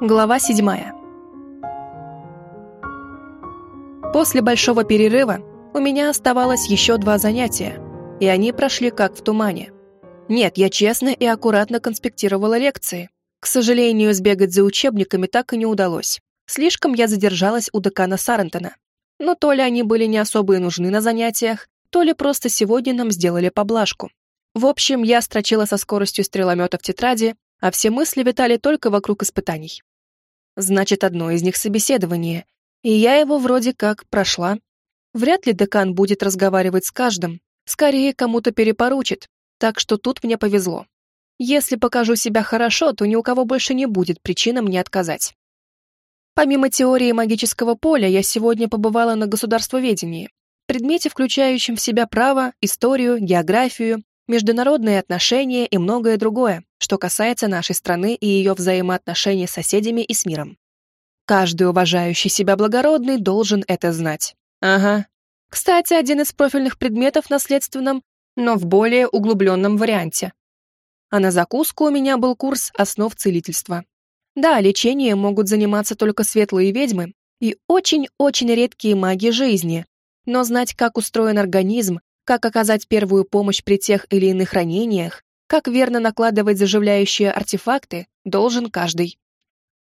Глава седьмая. После большого перерыва у меня оставалось еще два занятия, и они прошли как в тумане. Нет, я честно и аккуратно конспектировала лекции. К сожалению, сбегать за учебниками так и не удалось. Слишком я задержалась у декана Сарентона. Но то ли они были не особо и нужны на занятиях, то ли просто сегодня нам сделали поблажку. В общем, я строчила со скоростью стреломета в тетради, а все мысли витали только вокруг испытаний. Значит, одно из них собеседование, и я его вроде как прошла. Вряд ли декан будет разговаривать с каждым, скорее кому-то перепоручит, так что тут мне повезло. Если покажу себя хорошо, то ни у кого больше не будет причины мне отказать. Помимо теории магического поля, я сегодня побывала на государствоведении, предмете, включающем в себя право, историю, географию, международные отношения и многое другое, что касается нашей страны и ее взаимоотношений с соседями и с миром. Каждый уважающий себя благородный должен это знать. Ага. Кстати, один из профильных предметов в наследственном, но в более углубленном варианте. А на закуску у меня был курс основ целительства. Да, лечением могут заниматься только светлые ведьмы и очень-очень редкие маги жизни, но знать, как устроен организм, как оказать первую помощь при тех или иных ранениях, как верно накладывать заживляющие артефакты, должен каждый.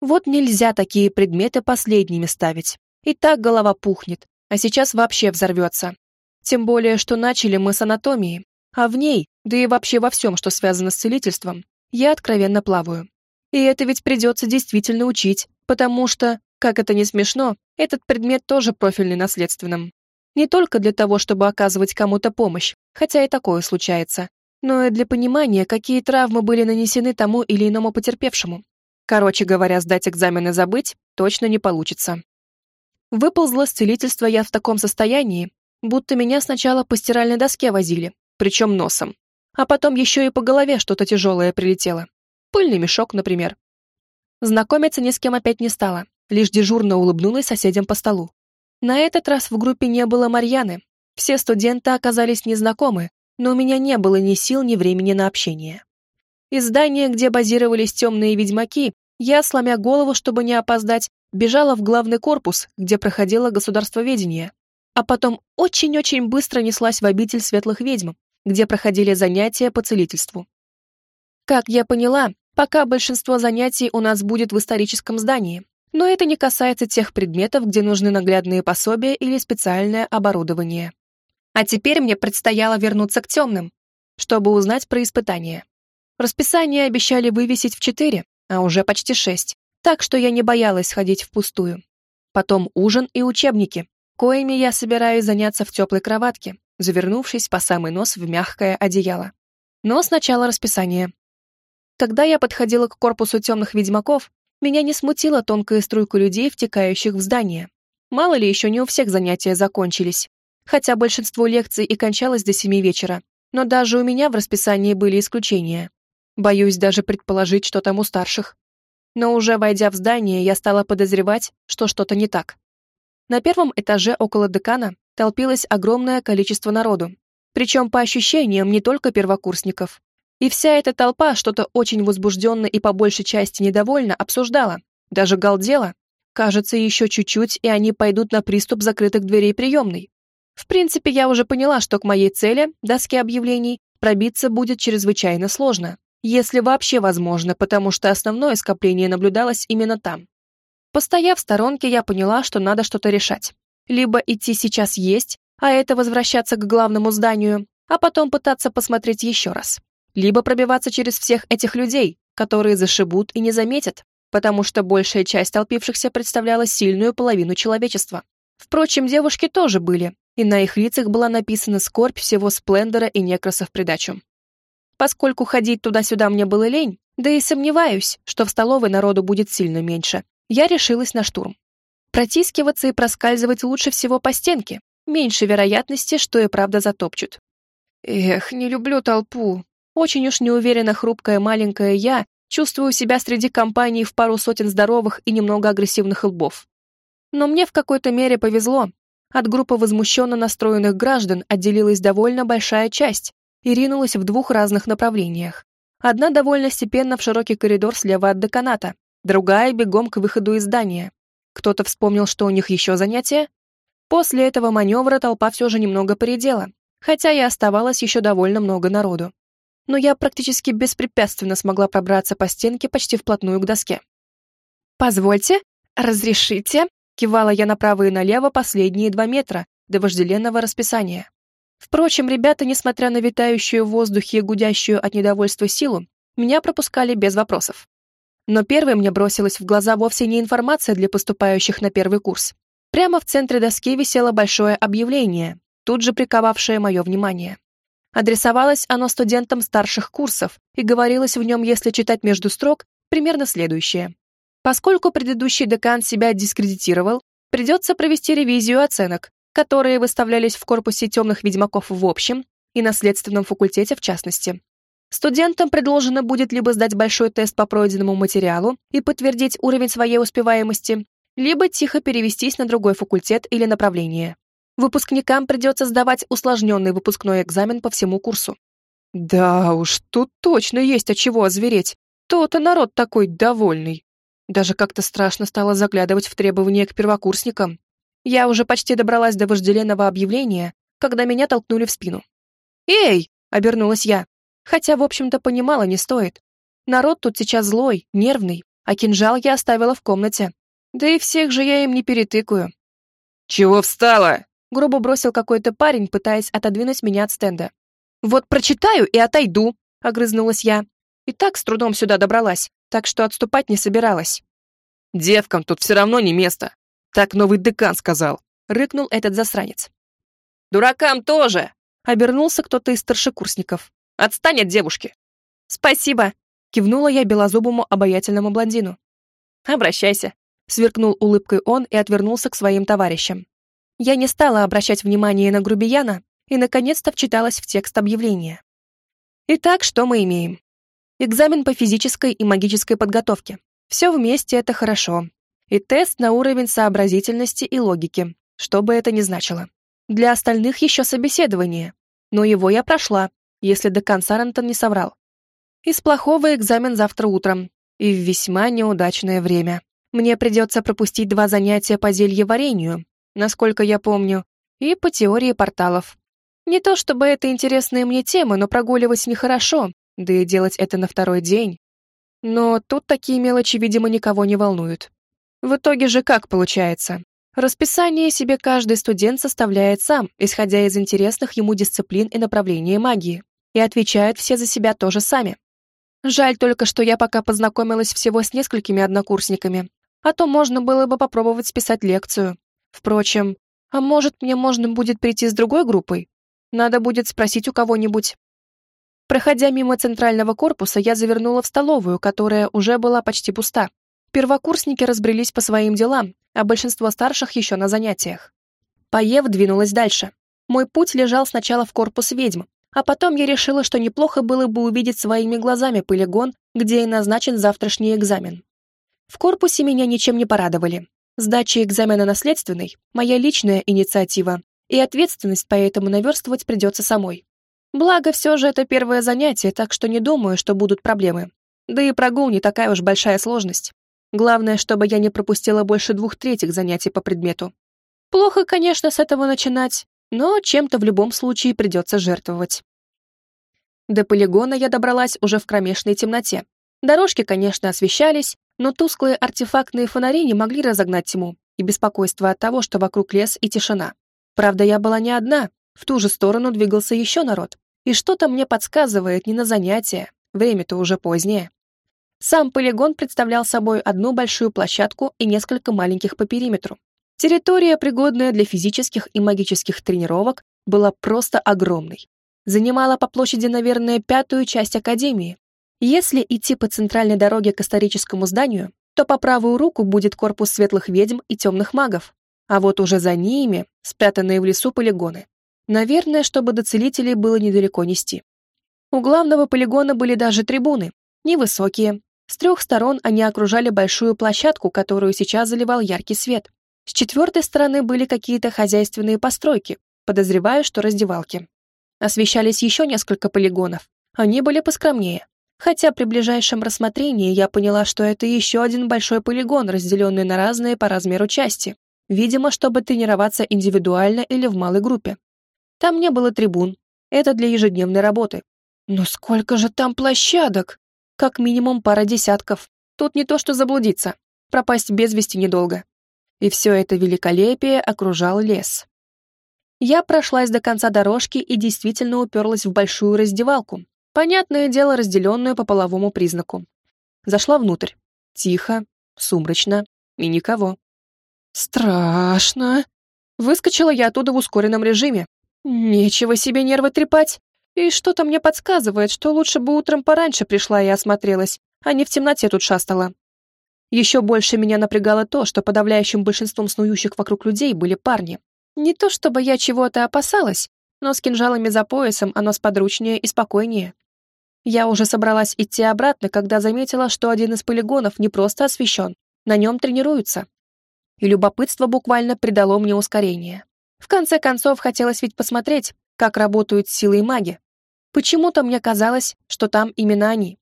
Вот нельзя такие предметы последними ставить. И так голова пухнет, а сейчас вообще взорвется. Тем более, что начали мы с анатомии, а в ней, да и вообще во всем, что связано с целительством, я откровенно плаваю. И это ведь придется действительно учить, потому что, как это не смешно, этот предмет тоже профильный наследственным. Не только для того, чтобы оказывать кому-то помощь, хотя и такое случается, но и для понимания, какие травмы были нанесены тому или иному потерпевшему. Короче говоря, сдать экзамен и забыть точно не получится. Выползла с целительства я в таком состоянии, будто меня сначала по стиральной доске возили, причем носом, а потом еще и по голове что-то тяжелое прилетело. Пыльный мешок, например. Знакомиться ни с кем опять не стала, лишь дежурно улыбнулась соседям по столу. На этот раз в группе не было Марьяны. Все студенты оказались незнакомы, но у меня не было ни сил, ни времени на общение. Из здания, где базировались темные ведьмаки, я, сломя голову, чтобы не опоздать, бежала в главный корпус, где проходило государствоведение, а потом очень-очень быстро неслась в обитель светлых ведьм, где проходили занятия по целительству. Как я поняла, пока большинство занятий у нас будет в историческом здании, но это не касается тех предметов, где нужны наглядные пособия или специальное оборудование. А теперь мне предстояло вернуться к темным, чтобы узнать про испытания. Расписание обещали вывесить в четыре, а уже почти шесть, так что я не боялась ходить впустую. Потом ужин и учебники, коими я собираюсь заняться в теплой кроватке, завернувшись по самый нос в мягкое одеяло. Но сначала расписание. Когда я подходила к корпусу темных ведьмаков, меня не смутила тонкая струйка людей, втекающих в здание. Мало ли, еще не у всех занятия закончились. Хотя большинство лекций и кончалось до семи вечера. Но даже у меня в расписании были исключения. Боюсь даже предположить, что там у старших. Но уже войдя в здание, я стала подозревать, что что-то не так. На первом этаже около декана толпилось огромное количество народу. Причем, по ощущениям, не только первокурсников, и вся эта толпа что-то очень возбужденно и по большей части недовольно обсуждала, даже галдела. Кажется, еще чуть-чуть, и они пойдут на приступ закрытых дверей приемной. В принципе, я уже поняла, что к моей цели, доске объявлений, пробиться будет чрезвычайно сложно, если вообще возможно, потому что основное скопление наблюдалось именно там. Постояв в сторонке, я поняла, что надо что-то решать. Либо идти сейчас есть, а это возвращаться к главному зданию, а потом пытаться посмотреть еще раз либо пробиваться через всех этих людей, которые зашибут и не заметят, потому что большая часть толпившихся представляла сильную половину человечества. Впрочем, девушки тоже были, и на их лицах была написана скорбь всего сплендера и некраса в придачу. Поскольку ходить туда-сюда мне было лень, да и сомневаюсь, что в столовой народу будет сильно меньше, я решилась на штурм. Протискиваться и проскальзывать лучше всего по стенке, меньше вероятности, что и правда затопчут. Эх, не люблю толпу, очень уж неуверенно хрупкая маленькая я чувствую себя среди компании в пару сотен здоровых и немного агрессивных лбов. Но мне в какой-то мере повезло. От группы возмущенно настроенных граждан отделилась довольно большая часть и ринулась в двух разных направлениях. Одна довольно степенно в широкий коридор слева от деканата, другая бегом к выходу из здания. Кто-то вспомнил, что у них еще занятия? После этого маневра толпа все же немного поредела, хотя и оставалось еще довольно много народу. Но я практически беспрепятственно смогла пробраться по стенке почти вплотную к доске. «Позвольте, разрешите?» — кивала я направо и налево последние два метра до вожделенного расписания. Впрочем, ребята, несмотря на витающую в воздухе и гудящую от недовольства силу, меня пропускали без вопросов. Но первой мне бросилась в глаза вовсе не информация для поступающих на первый курс. Прямо в центре доски висело большое объявление, тут же приковавшее мое внимание. Адресовалось оно студентам старших курсов и говорилось в нем, если читать между строк, примерно следующее. Поскольку предыдущий декан себя дискредитировал, придется провести ревизию оценок, которые выставлялись в корпусе темных ведьмаков в общем и на следственном факультете в частности. Студентам предложено будет либо сдать большой тест по пройденному материалу и подтвердить уровень своей успеваемости, либо тихо перевестись на другой факультет или направление. Выпускникам придется сдавать усложненный выпускной экзамен по всему курсу. Да уж, тут точно есть от чего озвереть. То-то народ такой довольный. Даже как-то страшно стало заглядывать в требования к первокурсникам. Я уже почти добралась до вожделенного объявления, когда меня толкнули в спину. «Эй!» — обернулась я. Хотя, в общем-то, понимала, не стоит. Народ тут сейчас злой, нервный, а кинжал я оставила в комнате. Да и всех же я им не перетыкаю. «Чего встала?» — грубо бросил какой-то парень, пытаясь отодвинуть меня от стенда. «Вот прочитаю и отойду», — огрызнулась я. И так с трудом сюда добралась, так что отступать не собиралась. «Девкам тут все равно не место», — так новый декан сказал, — рыкнул этот засранец. «Дуракам тоже!» — обернулся кто-то из старшекурсников. Отстань от девушки!» «Спасибо!» — кивнула я белозубому обаятельному блондину. «Обращайся!» — сверкнул улыбкой он и отвернулся к своим товарищам. Я не стала обращать внимание на грубияна и, наконец-то, вчиталась в текст объявления. Итак, что мы имеем? Экзамен по физической и магической подготовке. Все вместе это хорошо. И тест на уровень сообразительности и логики, что бы это ни значило. Для остальных еще собеседование, но его я прошла, если декан Сарантон не соврал. Из плохого экзамен завтра утром, и в весьма неудачное время. Мне придется пропустить два занятия по зельеварению, насколько я помню, и по теории порталов. Не то чтобы это интересная мне тема, но прогуливать нехорошо, да и делать это на второй день. Но тут такие мелочи, видимо, никого не волнуют. В итоге же как получается? Расписание себе каждый студент составляет сам, исходя из интересных ему дисциплин и направления магии и отвечают все за себя тоже сами. Жаль только, что я пока познакомилась всего с несколькими однокурсниками, а то можно было бы попробовать списать лекцию. Впрочем, а может, мне можно будет прийти с другой группой? Надо будет спросить у кого-нибудь. Проходя мимо центрального корпуса, я завернула в столовую, которая уже была почти пуста. Первокурсники разбрелись по своим делам, а большинство старших еще на занятиях. Поев, двинулась дальше. Мой путь лежал сначала в корпус ведьм, а потом я решила, что неплохо было бы увидеть своими глазами полигон, где и назначен завтрашний экзамен. В корпусе меня ничем не порадовали. Сдача экзамена наследственный – моя личная инициатива, и ответственность поэтому наверстывать придется самой. Благо, все же это первое занятие, так что не думаю, что будут проблемы. Да и прогул не такая уж большая сложность. Главное, чтобы я не пропустила больше двух третьих занятий по предмету. Плохо, конечно, с этого начинать, но чем-то в любом случае придется жертвовать. До полигона я добралась уже в кромешной темноте. Дорожки, конечно, освещались, но тусклые артефактные фонари не могли разогнать тьму и беспокойство от того, что вокруг лес и тишина. Правда, я была не одна, в ту же сторону двигался еще народ. И что-то мне подсказывает не на занятия, время-то уже позднее. Сам полигон представлял собой одну большую площадку и несколько маленьких по периметру. Территория, пригодная для физических и магических тренировок, была просто огромной. Занимала по площади, наверное, пятую часть Академии. Если идти по центральной дороге к историческому зданию, то по правую руку будет корпус светлых ведьм и темных магов, а вот уже за ними спрятанные в лесу полигоны. Наверное, чтобы до целителей было недалеко нести. У главного полигона были даже трибуны, невысокие. С трех сторон они окружали большую площадку, которую сейчас заливал яркий свет. С четвертой стороны были какие-то хозяйственные постройки, подозреваю, что раздевалки. Освещались еще несколько полигонов. Они были поскромнее. Хотя при ближайшем рассмотрении я поняла, что это еще один большой полигон, разделенный на разные по размеру части, видимо, чтобы тренироваться индивидуально или в малой группе. Там не было трибун, это для ежедневной работы. Но сколько же там площадок? Как минимум пара десятков. Тут не то что заблудиться, пропасть без вести недолго. И все это великолепие окружал лес. Я прошлась до конца дорожки и действительно уперлась в большую раздевалку, понятное дело, разделенную по половому признаку. Зашла внутрь. Тихо, сумрачно и никого. Страшно. Выскочила я оттуда в ускоренном режиме. Нечего себе нервы трепать. И что-то мне подсказывает, что лучше бы утром пораньше пришла и осмотрелась, а не в темноте тут шастала. Еще больше меня напрягало то, что подавляющим большинством снующих вокруг людей были парни. Не то чтобы я чего-то опасалась, но с кинжалами за поясом оно сподручнее и спокойнее. Я уже собралась идти обратно, когда заметила, что один из полигонов не просто освещен, на нем тренируются и любопытство буквально придало мне ускорение. В конце концов, хотелось ведь посмотреть, как работают силы и маги. Почему-то мне казалось, что там именно они.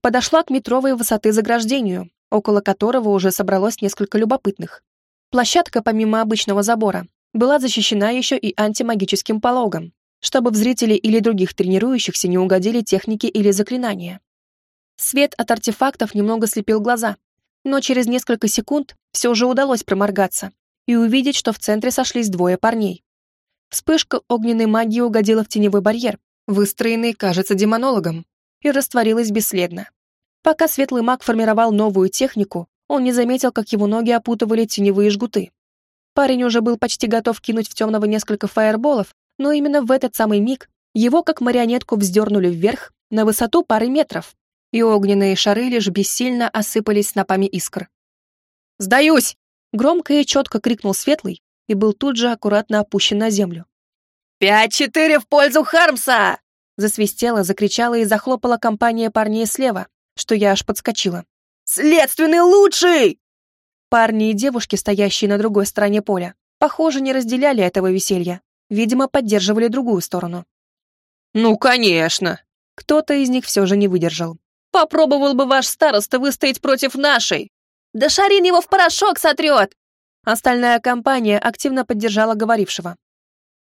Подошла к метровой высоты заграждению, около которого уже собралось несколько любопытных. Площадка, помимо обычного забора, была защищена еще и антимагическим пологом, чтобы в зрителей или других тренирующихся не угодили техники или заклинания. Свет от артефактов немного слепил глаза, но через несколько секунд все же удалось проморгаться и увидеть, что в центре сошлись двое парней. Вспышка огненной магии угодила в теневой барьер, выстроенный, кажется, демонологом, и растворилась бесследно. Пока светлый маг формировал новую технику, он не заметил, как его ноги опутывали теневые жгуты. Парень уже был почти готов кинуть в темного несколько фаерболов, но именно в этот самый миг его как марионетку вздернули вверх на высоту пары метров, и огненные шары лишь бессильно осыпались снопами искр. «Сдаюсь!» — громко и четко крикнул Светлый и был тут же аккуратно опущен на землю. «Пять-четыре в пользу Хармса!» Засвистела, закричала и захлопала компания парней слева, что я аж подскочила. «Следственный лучший!» Парни и девушки, стоящие на другой стороне поля, похоже, не разделяли этого веселья. Видимо, поддерживали другую сторону. «Ну, конечно!» Кто-то из них все же не выдержал. Попробовал бы ваш староста выстоять против нашей. Да Шарин его в порошок сотрет!» Остальная компания активно поддержала говорившего.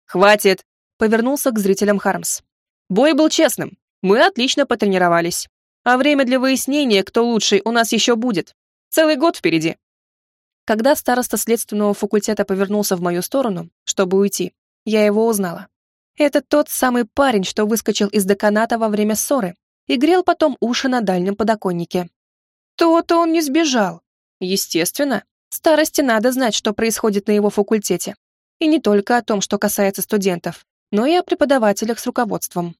«Хватит!» — повернулся к зрителям Хармс. «Бой был честным. Мы отлично потренировались. А время для выяснения, кто лучший, у нас еще будет. Целый год впереди». Когда староста следственного факультета повернулся в мою сторону, чтобы уйти, я его узнала. Это тот самый парень, что выскочил из деканата во время ссоры и грел потом уши на дальнем подоконнике. То-то он не сбежал. Естественно, старости надо знать, что происходит на его факультете. И не только о том, что касается студентов, но и о преподавателях с руководством.